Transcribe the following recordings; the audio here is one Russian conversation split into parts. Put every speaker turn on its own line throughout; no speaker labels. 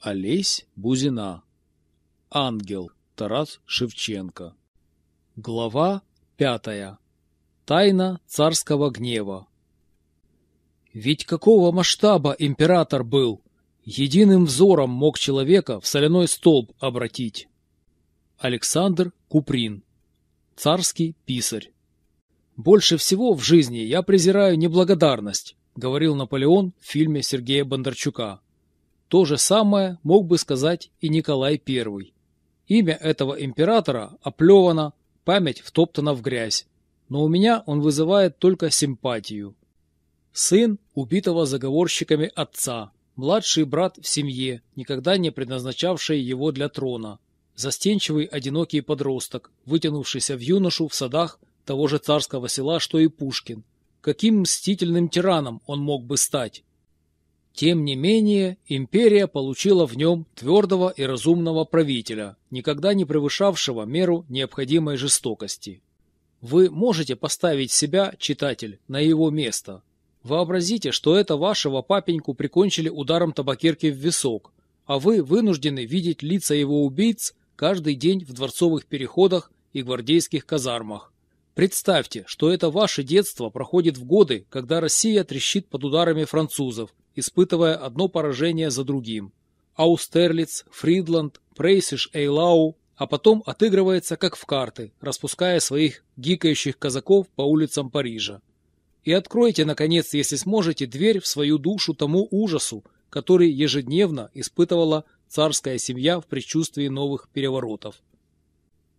Олесь Бузина. Ангел. Тарас Шевченко. Глава пятая. Тайна царского гнева. Ведь какого масштаба император был? Единым взором мог человека в соляной столб обратить. Александр Куприн. Царский писарь. Больше всего в жизни я презираю неблагодарность, говорил Наполеон в фильме Сергея Бондарчука. То же самое мог бы сказать и Николай I. Имя этого императора оплевано, память втоптана в грязь, но у меня он вызывает только симпатию. Сын убитого заговорщиками отца, младший брат в семье, никогда не предназначавший его для трона, застенчивый одинокий подросток, вытянувшийся в юношу в садах того же царского села, что и Пушкин. Каким мстительным тираном он мог бы стать? Тем не менее, империя получила в нем твердого и разумного правителя, никогда не превышавшего меру необходимой жестокости. Вы можете поставить себя, читатель, на его место. Вообразите, что это вашего папеньку прикончили ударом табакерки в висок, а вы вынуждены видеть лица его убийц каждый день в дворцовых переходах и гвардейских казармах. Представьте, что это ваше детство проходит в годы, когда Россия трещит под ударами французов, испытывая одно поражение за другим. Аустерлиц, Фридланд, Прейсиш Эйлау, а потом отыгрывается как в карты, распуская своих гикающих казаков по улицам Парижа. И откройте, наконец, если сможете, дверь в свою душу тому ужасу, который ежедневно испытывала царская семья в предчувствии новых переворотов.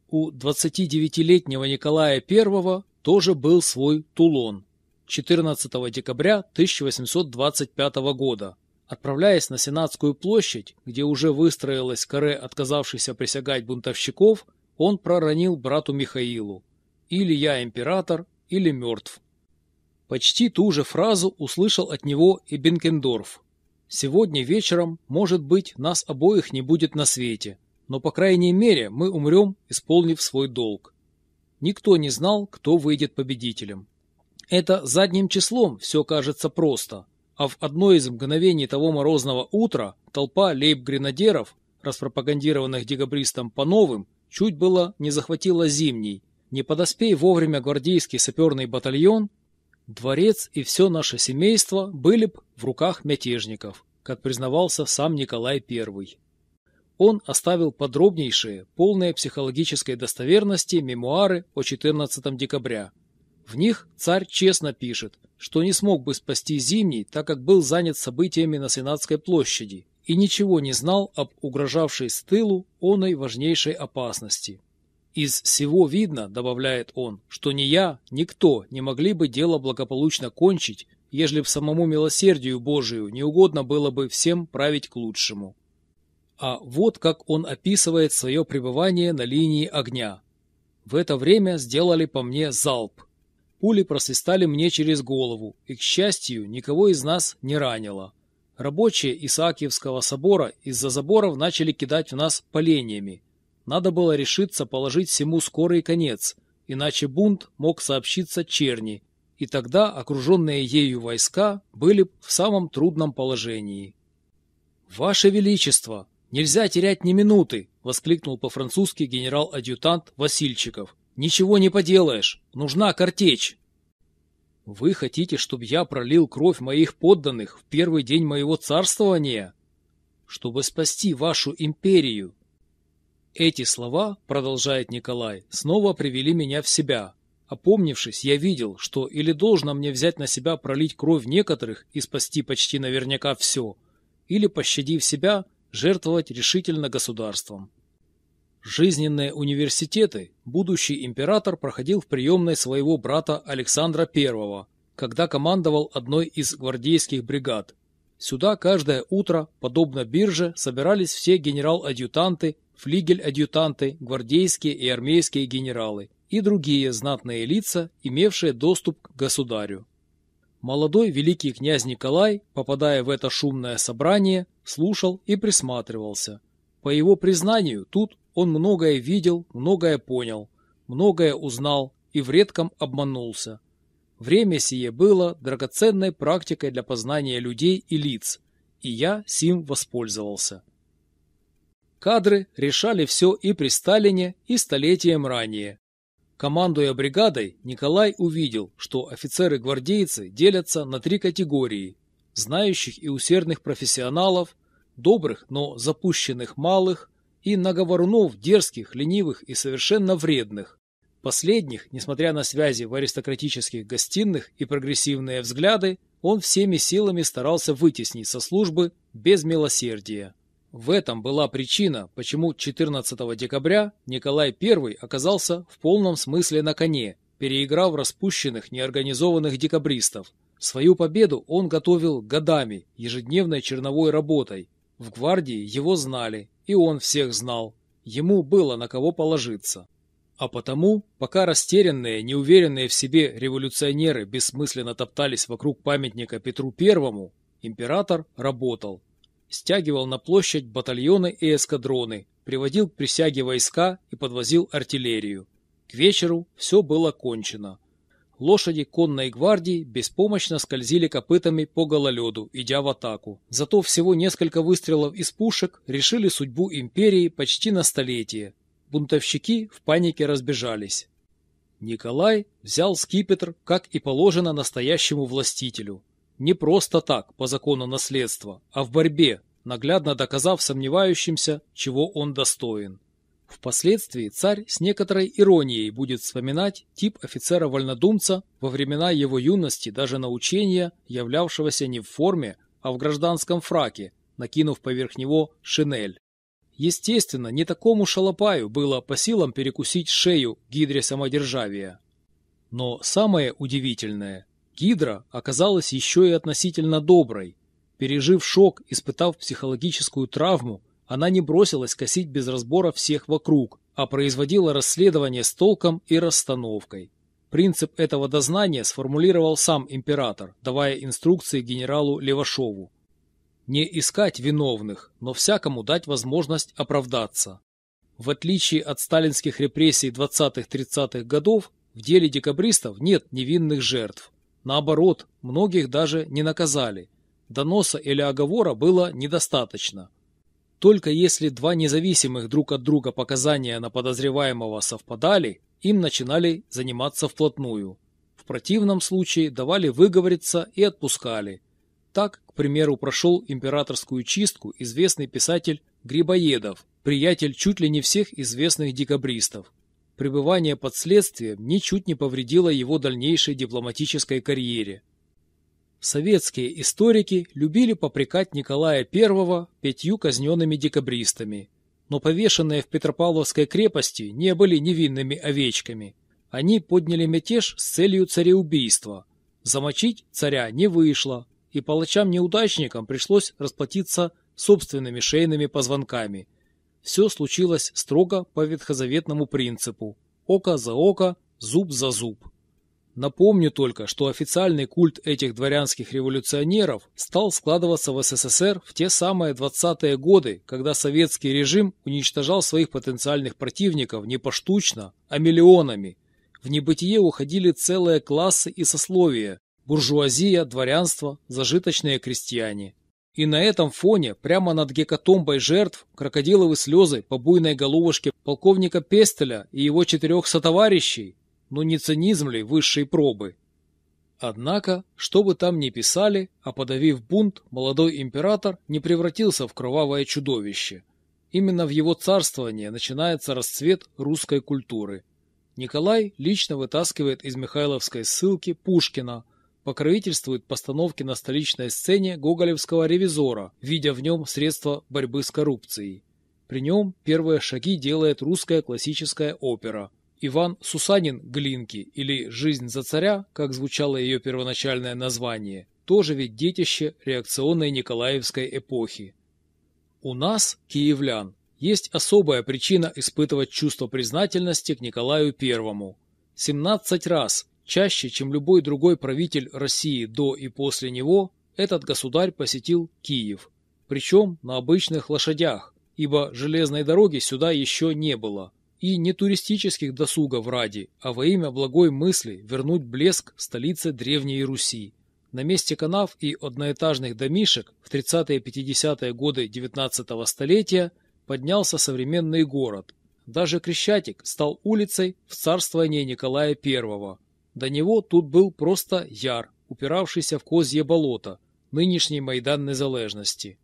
У 29-летнего Николая I тоже был свой Тулон – 14 декабря 1825 года. Отправляясь на Сенатскую площадь, где уже выстроилась каре отказавшихся присягать бунтовщиков, он проронил брату Михаилу «Или я император, или мертв». Почти ту же фразу услышал от него и Бенкендорф. «Сегодня вечером, может быть, нас обоих не будет на свете, но, по крайней мере, мы умрем, исполнив свой долг». Никто не знал, кто выйдет победителем. Это задним числом все кажется просто, а в одно из мгновений того морозного утра толпа лейб-гренадеров, распропагандированных декабристом по новым, чуть было не захватила зимний. Не подоспей вовремя гвардейский саперный батальон, дворец и все наше семейство были б в руках мятежников, как признавался сам Николай I. Он оставил подробнейшие, полные психологической достоверности мемуары о 14 декабря, в них царь честно пишет, что не смог бы спасти Зимний, так как был занят событиями на Сенатской площади и ничего не знал об угрожавшей с тылу оной важнейшей опасности. Из всего видно, добавляет он, что ни я, никто не могли бы дело благополучно кончить, ежели в самому милосердию Божию не угодно было бы всем править к лучшему. А вот как он описывает свое пребывание на линии огня. В это время сделали по мне залп – Пули просвистали мне через голову, и, к счастью, никого из нас не ранило. Рабочие Исаакиевского собора из-за заборов начали кидать в нас поленьями. Надо было решиться положить всему скорый конец, иначе бунт мог сообщиться черни, и тогда окруженные ею войска были в самом трудном положении. «Ваше Величество! Нельзя терять ни минуты!» — воскликнул по-французски генерал-адъютант Васильчиков. Ничего не поделаешь, нужна картечь. Вы хотите, чтобы я пролил кровь моих подданных в первый день моего царствования? Чтобы спасти вашу империю. Эти слова, продолжает Николай, снова привели меня в себя. Опомнившись, я видел, что или должно мне взять на себя пролить кровь некоторых и спасти почти наверняка все, или, пощадив себя, жертвовать решительно государством. Жизненные университеты будущий император проходил в приемной своего брата Александра I, когда командовал одной из гвардейских бригад. Сюда каждое утро, подобно бирже, собирались все генерал-адъютанты, флигель-адъютанты, гвардейские и армейские генералы и другие знатные лица, имевшие доступ к государю. Молодой великий князь Николай, попадая в это шумное собрание, слушал и присматривался. По его признанию, тут он многое видел, многое понял, многое узнал и в редком обманулся. Время сие было драгоценной практикой для познания людей и лиц, и я сим воспользовался. Кадры решали все и при Сталине, и столетием ранее. Командуя бригадой, Николай увидел, что офицеры-гвардейцы делятся на три категории – знающих и усердных профессионалов, добрых, но запущенных малых и наговорунов дерзких, ленивых и совершенно вредных. Последних, несмотря на связи в аристократических гостиных и прогрессивные взгляды, он всеми силами старался вытеснить со службы без милосердия. В этом была причина, почему 14 декабря Николай I оказался в полном смысле на коне, переиграв распущенных неорганизованных декабристов. Свою победу он готовил годами, ежедневной черновой работой. В гвардии его знали, и он всех знал. Ему было на кого положиться. А потому, пока растерянные, неуверенные в себе революционеры бессмысленно топтались вокруг памятника Петру Первому, император работал стягивал на площадь батальоны и эскадроны, приводил к присяге войска и подвозил артиллерию. К вечеру все было кончено. Лошади конной гвардии беспомощно скользили копытами по гололеду, идя в атаку. Зато всего несколько выстрелов из пушек решили судьбу империи почти на столетие. Бунтовщики в панике разбежались. Николай взял скипетр, как и положено настоящему властителю. Не просто так, по закону наследства, а в борьбе, наглядно доказав сомневающимся, чего он достоин. Впоследствии царь с некоторой иронией будет вспоминать тип офицера-вольнодумца во времена его юности даже на учения, являвшегося не в форме, а в гражданском фраке, накинув поверх него шинель. Естественно, не такому шалопаю было по силам перекусить шею гидре самодержавия. Но самое удивительное, Гидра оказалась еще и относительно доброй. Пережив шок, испытав психологическую травму, она не бросилась косить без разбора всех вокруг, а производила расследование с толком и расстановкой. Принцип этого дознания сформулировал сам император, давая инструкции генералу Левашову. Не искать виновных, но всякому дать возможность оправдаться. В отличие от сталинских репрессий 20-30-х годов, в деле декабристов нет невинных жертв. Наоборот, многих даже не наказали. Доноса или оговора было недостаточно. Только если два независимых друг от друга показания на подозреваемого совпадали, им начинали заниматься вплотную. В противном случае давали выговориться и отпускали. Так, к примеру, прошел императорскую чистку известный писатель Грибоедов, приятель чуть ли не всех известных декабристов пребывание под следствием ничуть не повредило его дальнейшей дипломатической карьере. Советские историки любили попрекать Николая I пятью казненными декабристами, но повешенные в Петропавловской крепости не были невинными овечками. Они подняли мятеж с целью цареубийства. Замочить царя не вышло, и палачам-неудачникам пришлось расплатиться собственными шейными позвонками – все случилось строго по ветхозаветному принципу – око за око, зуб за зуб. Напомню только, что официальный культ этих дворянских революционеров стал складываться в СССР в те самые 20-е годы, когда советский режим уничтожал своих потенциальных противников не поштучно, а миллионами. В небытие уходили целые классы и сословия – буржуазия, дворянство, зажиточные крестьяне. И на этом фоне, прямо над гекатомбой жертв, крокодиловы слезы по буйной головушке полковника Пестеля и его четырех сотоварищей, ну не цинизм ли высшей пробы? Однако, что бы там ни писали, а подавив бунт, молодой император не превратился в кровавое чудовище. Именно в его царствовании начинается расцвет русской культуры. Николай лично вытаскивает из Михайловской ссылки Пушкина, покровительствует постановке на столичной сцене гоголевского ревизора, видя в нем средства борьбы с коррупцией. При нем первые шаги делает русская классическая опера. Иван Сусанин Глинки или «Жизнь за царя», как звучало ее первоначальное название, тоже ведь детище реакционной Николаевской эпохи. У нас, киевлян, есть особая причина испытывать чувство признательности к Николаю Первому. 17 раз Чаще, чем любой другой правитель России до и после него, этот государь посетил Киев, причем на обычных лошадях, ибо железной дороги сюда еще не было, и не туристических досугов ради, а во имя благой мысли вернуть блеск столице Древней Руси. На месте канав и одноэтажных домишек в 30-50-е годы XIX столетия поднялся современный город. Даже Крещатик стал улицей в царствование Николая I. До него тут был просто Яр, упиравшийся в Козье болото, нынешний Майдан Незалежности.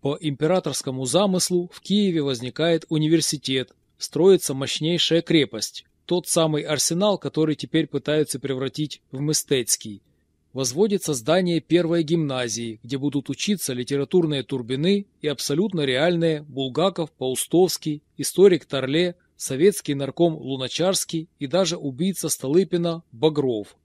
По императорскому замыслу в Киеве возникает университет, строится мощнейшая крепость, тот самый арсенал, который теперь пытаются превратить в Мыстецкий. Возводится здание первой гимназии, где будут учиться литературные Турбины и абсолютно реальные Булгаков, Паустовский, историк Торле, советский нарком Луначарский и даже убийца Столыпина Багров.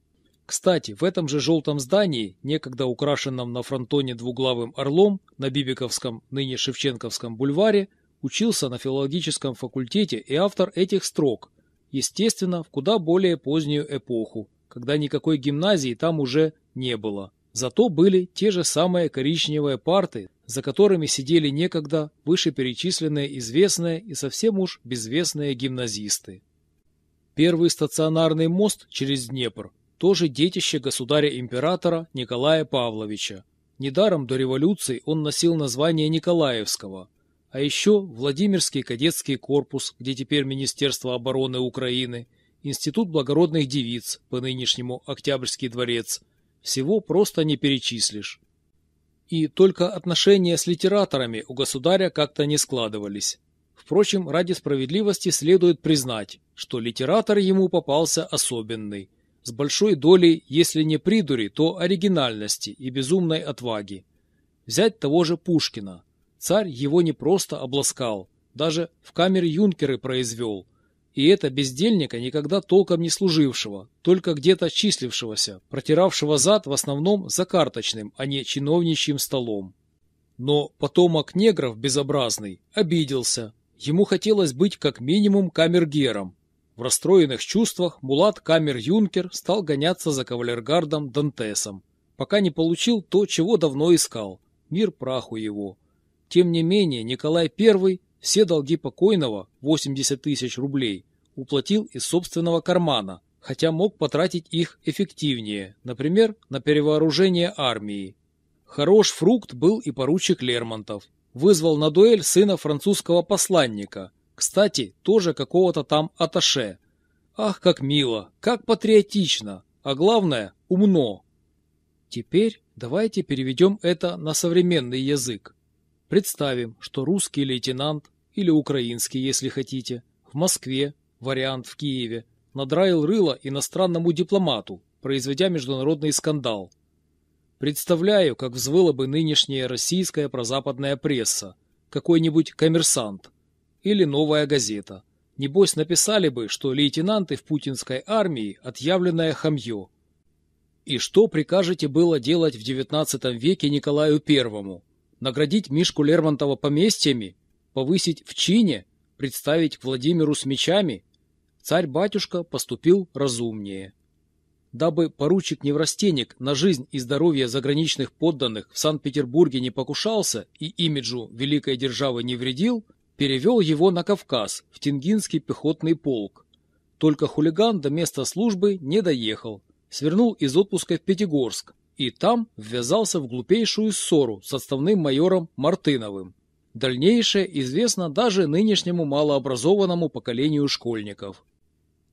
Кстати, в этом же желтом здании, некогда украшенном на фронтоне двуглавым орлом на Бибиковском, ныне Шевченковском бульваре, учился на филологическом факультете и автор этих строк, естественно, в куда более позднюю эпоху, когда никакой гимназии там уже не было. Зато были те же самые коричневые парты, за которыми сидели некогда вышеперечисленные известные и совсем уж безвестные гимназисты. Первый стационарный мост через Днепр тоже детище государя-императора Николая Павловича. Недаром до революции он носил название Николаевского. А еще Владимирский кадетский корпус, где теперь Министерство обороны Украины, Институт благородных девиц, по нынешнему Октябрьский дворец. Всего просто не перечислишь. И только отношения с литераторами у государя как-то не складывались. Впрочем, ради справедливости следует признать, что литератор ему попался особенный – с большой долей, если не придури, то оригинальности и безумной отваги. Взять того же Пушкина. Царь его не просто обласкал, даже в камере юнкеры произвел. И это бездельника, никогда толком не служившего, только где-то числившегося, протиравшего зад в основном за карточным, а не чиновничьим столом. Но потомок негров безобразный обиделся. Ему хотелось быть как минимум камергером, в расстроенных чувствах Мулат Камер-Юнкер стал гоняться за кавалергардом Дантесом, пока не получил то, чего давно искал – мир праху его. Тем не менее, Николай I все долги покойного, 80 тысяч рублей, уплатил из собственного кармана, хотя мог потратить их эффективнее, например, на перевооружение армии. Хорош фрукт был и поручик Лермонтов. Вызвал на дуэль сына французского посланника – кстати, тоже какого-то там аташе. Ах, как мило, как патриотично, а главное, умно. Теперь давайте переведем это на современный язык. Представим, что русский лейтенант, или украинский, если хотите, в Москве, вариант в Киеве, надраил рыло иностранному дипломату, произведя международный скандал. Представляю, как взвыла бы нынешняя российская прозападная пресса, какой-нибудь коммерсант – или «Новая газета». Небось написали бы, что лейтенанты в путинской армии – отъявленное хамье. И что прикажете было делать в XIX веке Николаю Первому? Наградить Мишку Лермонтова поместьями? Повысить в чине? Представить к Владимиру с мечами? Царь-батюшка поступил разумнее. Дабы поручик-неврастенник на жизнь и здоровье заграничных подданных в Санкт-Петербурге не покушался и имиджу великой державы не вредил – перевел его на Кавказ, в Тенгинский пехотный полк. Только хулиган до места службы не доехал, свернул из отпуска в Пятигорск и там ввязался в глупейшую ссору с отставным майором Мартыновым. Дальнейшее известно даже нынешнему малообразованному поколению школьников.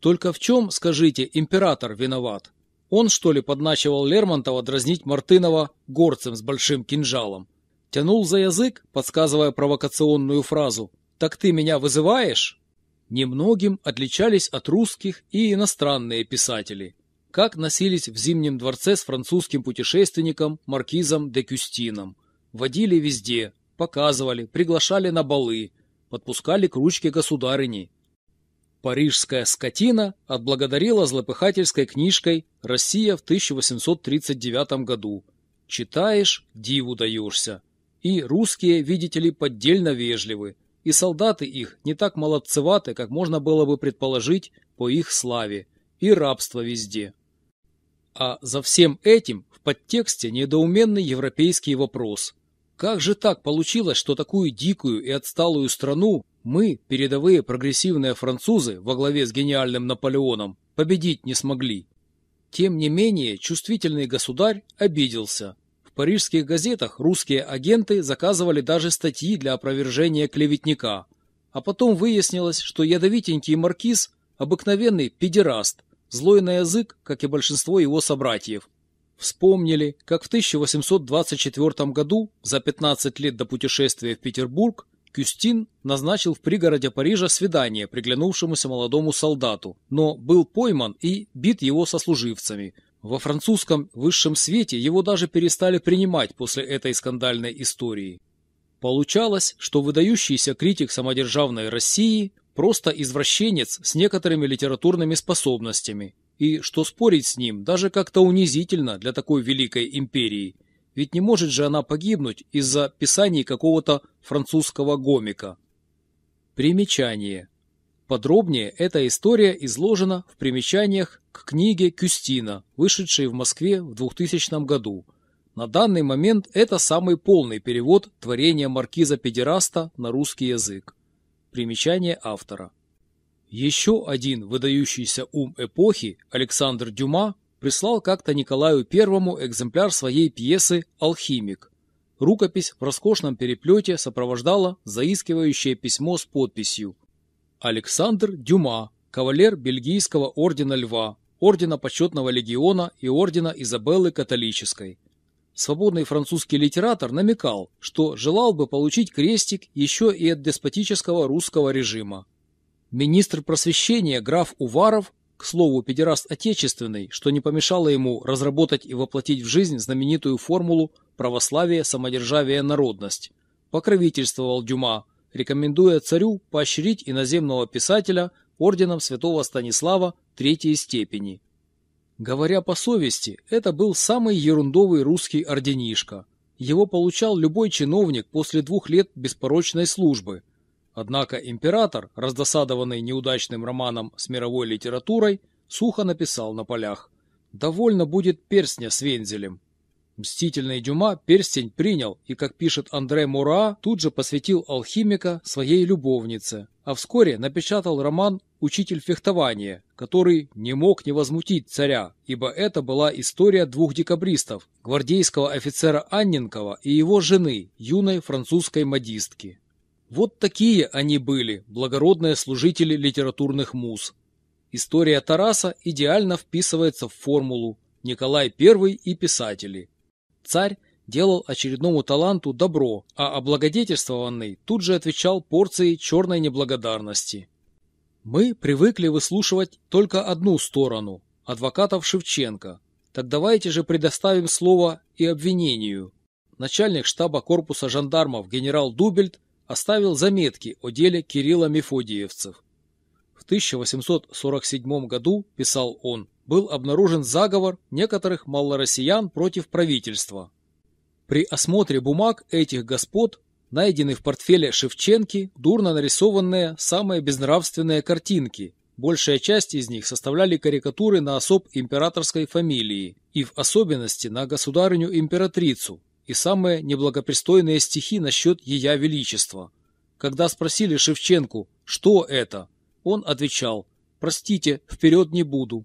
Только в чем, скажите, император виноват? Он, что ли, подначивал Лермонтова дразнить Мартынова горцем с большим кинжалом? Тянул за язык, подсказывая провокационную фразу «Так ты меня вызываешь?» Немногим отличались от русских и иностранные писатели. Как носились в Зимнем дворце с французским путешественником Маркизом де Кюстином. Водили везде, показывали, приглашали на балы, подпускали к ручке государыни. Парижская скотина отблагодарила злопыхательской книжкой «Россия в 1839 году». Читаешь, диву даешься. И русские, видите ли, поддельно вежливы, и солдаты их не так молодцеваты, как можно было бы предположить по их славе, и рабство везде. А за всем этим в подтексте недоуменный европейский вопрос. Как же так получилось, что такую дикую и отсталую страну мы, передовые прогрессивные французы во главе с гениальным Наполеоном, победить не смогли? Тем не менее, чувствительный государь обиделся парижских газетах русские агенты заказывали даже статьи для опровержения клеветника. А потом выяснилось, что ядовитенький маркиз – обыкновенный педераст, злой на язык, как и большинство его собратьев. Вспомнили, как в 1824 году, за 15 лет до путешествия в Петербург, Кюстин назначил в пригороде Парижа свидание приглянувшемуся молодому солдату, но был пойман и бит его сослуживцами. Во французском высшем свете его даже перестали принимать после этой скандальной истории. Получалось, что выдающийся критик самодержавной России просто извращенец с некоторыми литературными способностями, и что спорить с ним даже как-то унизительно для такой великой империи – ведь не может же она погибнуть из-за писаний какого-то французского гомика. Примечание. Подробнее эта история изложена в примечаниях к книге Кюстина, вышедшей в Москве в 2000 году. На данный момент это самый полный перевод творения маркиза Педераста на русский язык. Примечание автора. Еще один выдающийся ум эпохи, Александр Дюма, прислал как-то Николаю Первому экземпляр своей пьесы «Алхимик». Рукопись в роскошном переплете сопровождала заискивающее письмо с подписью «Александр Дюма, кавалер Бельгийского ордена Льва, ордена Почетного легиона и ордена Изабеллы Католической». Свободный французский литератор намекал, что желал бы получить крестик еще и от деспотического русского режима. Министр просвещения граф Уваров к слову, педераст отечественный, что не помешало ему разработать и воплотить в жизнь знаменитую формулу «православие, самодержавие, народность». Покровительствовал Дюма, рекомендуя царю поощрить иноземного писателя орденом святого Станислава третьей степени. Говоря по совести, это был самый ерундовый русский орденишка. Его получал любой чиновник после двух лет беспорочной службы – Однако император, раздосадованный неудачным романом с мировой литературой, сухо написал на полях «Довольно будет перстня с вензелем». Мстительный Дюма перстень принял и, как пишет Андре Мура, тут же посвятил алхимика своей любовнице, а вскоре напечатал роман «Учитель фехтования», который не мог не возмутить царя, ибо это была история двух декабристов, гвардейского офицера Анненкова и его жены, юной французской модистки. Вот такие они были, благородные служители литературных муз. История Тараса идеально вписывается в формулу «Николай I и писатели». Царь делал очередному таланту добро, а облагодетельствованный тут же отвечал порцией черной неблагодарности. Мы привыкли выслушивать только одну сторону – адвокатов Шевченко. Так давайте же предоставим слово и обвинению. Начальник штаба корпуса жандармов генерал Дубельт оставил заметки о деле Кирилла Мефодиевцев. В 1847 году, писал он, был обнаружен заговор некоторых малороссиян против правительства. При осмотре бумаг этих господ найдены в портфеле Шевченки дурно нарисованные самые безнравственные картинки. Большая часть из них составляли карикатуры на особ императорской фамилии и в особенности на государыню-императрицу, и самые неблагопристойные стихи насчет Ея Величества. Когда спросили Шевченку, что это, он отвечал «Простите, вперед не буду».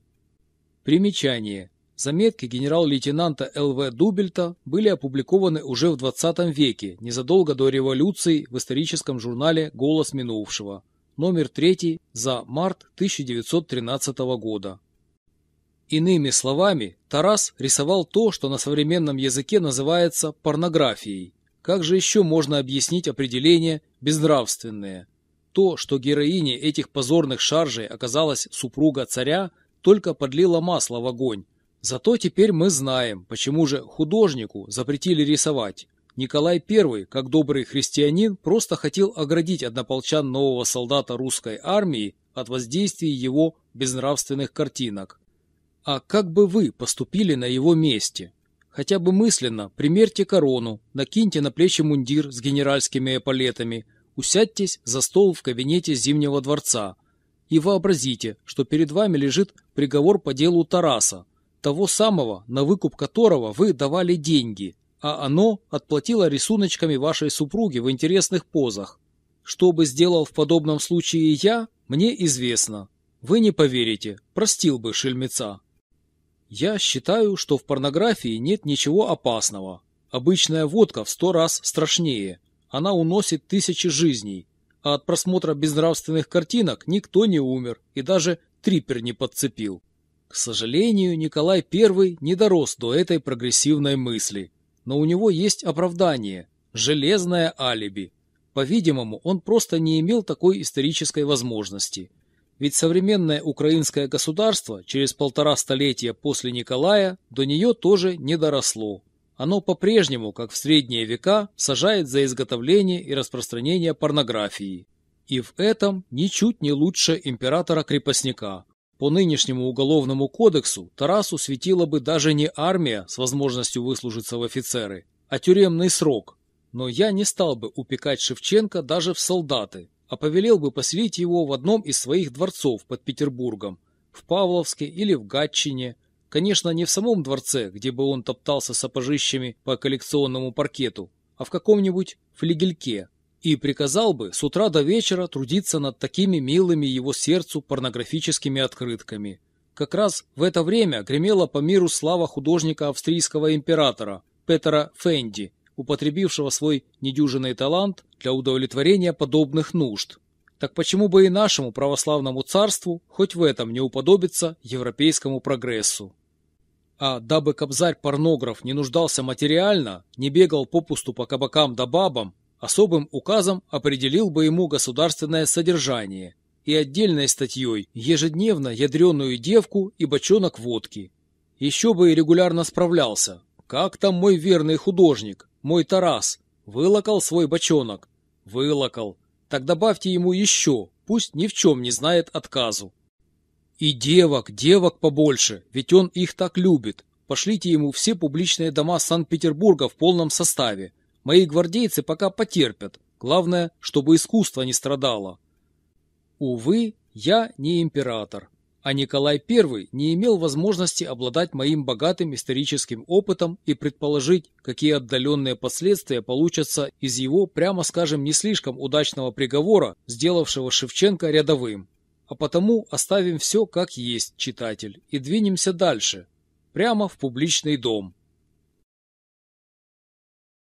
Примечание. Заметки генерал-лейтенанта Л.В. Дубельта были опубликованы уже в 20 веке, незадолго до революции в историческом журнале «Голос минувшего», номер 3 за март 1913 года. Иными словами, Тарас рисовал то, что на современном языке называется порнографией. Как же еще можно объяснить определение «безнравственное»? То, что героиней этих позорных шаржей оказалась супруга царя, только подлило масло в огонь. Зато теперь мы знаем, почему же художнику запретили рисовать. Николай I, как добрый христианин, просто хотел оградить однополчан нового солдата русской армии от воздействия его безнравственных картинок. А как бы вы поступили на его месте? Хотя бы мысленно примерьте корону, накиньте на плечи мундир с генеральскими эполетами, усядьтесь за стол в кабинете Зимнего дворца и вообразите, что перед вами лежит приговор по делу Тараса, того самого, на выкуп которого вы давали деньги, а оно отплатило рисуночками вашей супруги в интересных позах. Что бы сделал в подобном случае я, мне известно. Вы не поверите, простил бы шельмеца. Я считаю, что в порнографии нет ничего опасного. Обычная водка в сто раз страшнее. Она уносит тысячи жизней. А от просмотра безнравственных картинок никто не умер и даже трипер не подцепил. К сожалению, Николай I не дорос до этой прогрессивной мысли. Но у него есть оправдание – железное алиби. По-видимому, он просто не имел такой исторической возможности. Ведь современное украинское государство через полтора столетия после Николая до нее тоже не доросло. Оно по-прежнему, как в средние века, сажает за изготовление и распространение порнографии. И в этом ничуть не лучше императора-крепостника. По нынешнему уголовному кодексу Тарасу светила бы даже не армия с возможностью выслужиться в офицеры, а тюремный срок. Но я не стал бы упекать Шевченко даже в солдаты, а повелел бы поселить его в одном из своих дворцов под Петербургом, в Павловске или в Гатчине, конечно, не в самом дворце, где бы он топтался сапожищами по коллекционному паркету, а в каком-нибудь флигельке, и приказал бы с утра до вечера трудиться над такими милыми его сердцу порнографическими открытками. Как раз в это время гремела по миру слава художника австрийского императора Петера Фенди, употребившего свой недюжинный талант для удовлетворения подобных нужд. Так почему бы и нашему православному царству хоть в этом не уподобиться европейскому прогрессу? А дабы кобзарь-порнограф не нуждался материально, не бегал попусту по кабакам да бабам, особым указом определил бы ему государственное содержание и отдельной статьей ежедневно ядреную девку и бочонок водки. Еще бы и регулярно справлялся. Как там мой верный художник, мой Тарас, вылокал свой бочонок? Вылокал. Так добавьте ему еще, пусть ни в чем не знает отказу. И девок, девок побольше, ведь он их так любит. Пошлите ему все публичные дома Санкт-Петербурга в полном составе. Мои гвардейцы пока потерпят. Главное, чтобы искусство не страдало. Увы, я не император, а Николай I не имел возможности обладать моим богатым историческим опытом и предположить, какие отдаленные последствия получатся из его, прямо скажем, не слишком удачного приговора, сделавшего Шевченко рядовым. А потому оставим все как есть, читатель, и двинемся дальше, прямо в публичный дом.